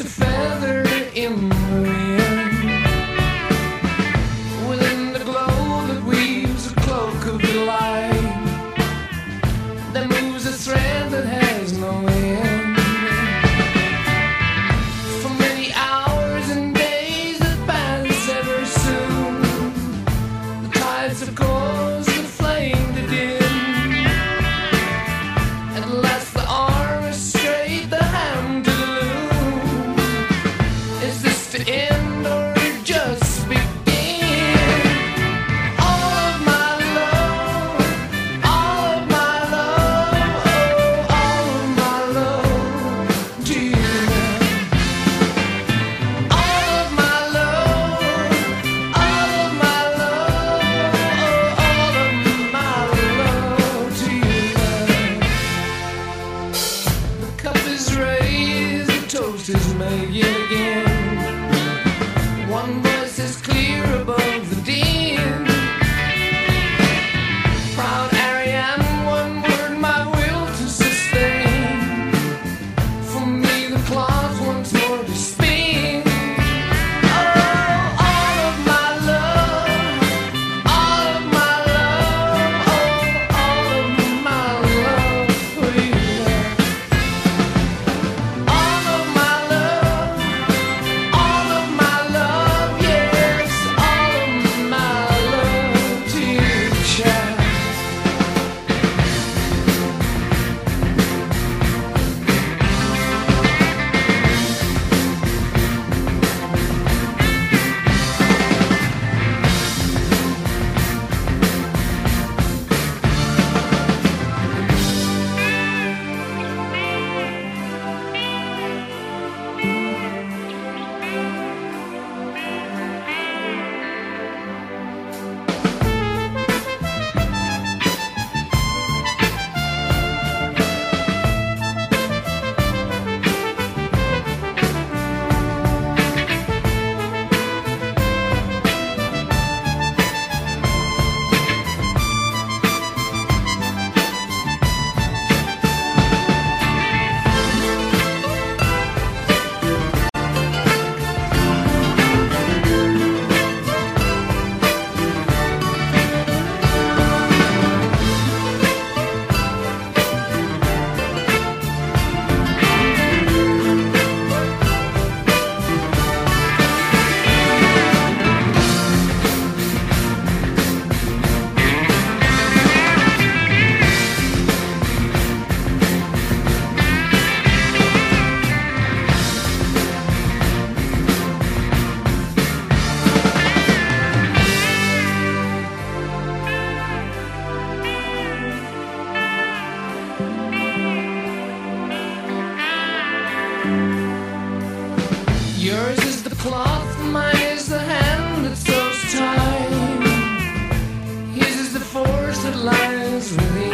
It's a. Yours is the cloth, mine is the hand that sews time. His is the force that lies within.